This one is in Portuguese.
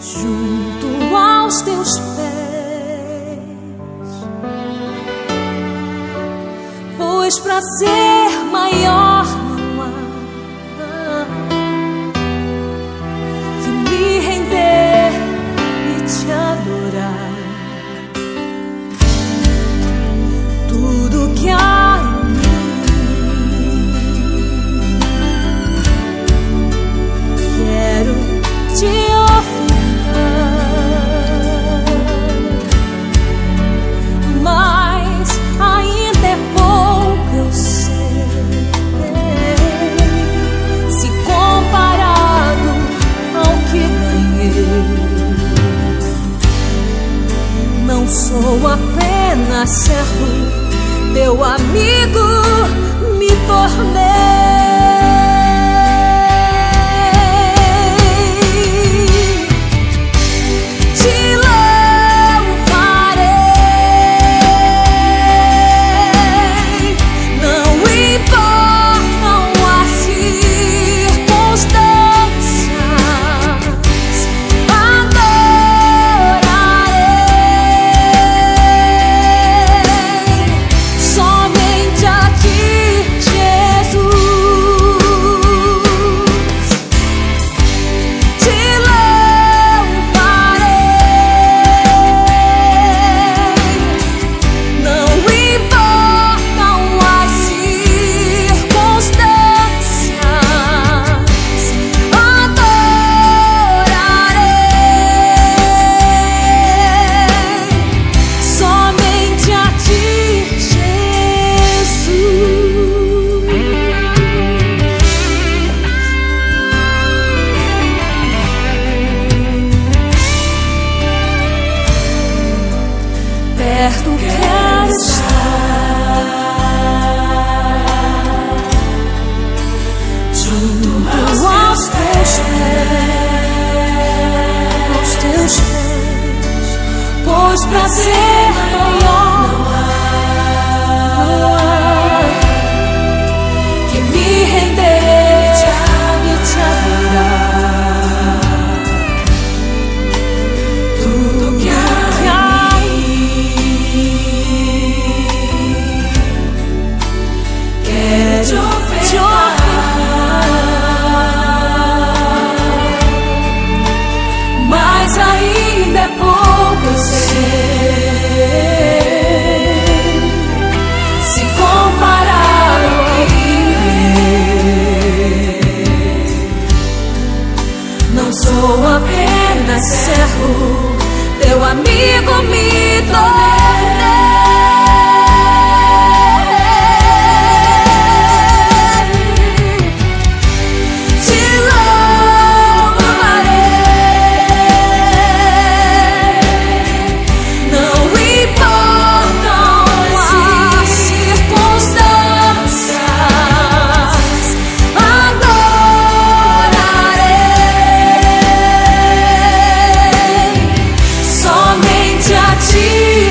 junto aos teus pés, pois para ser maior. Não sou apenas servo, teu amigo Deus prazer maior não há que me render te, e te adorar. Tudo que há em mim quer te oferecer. see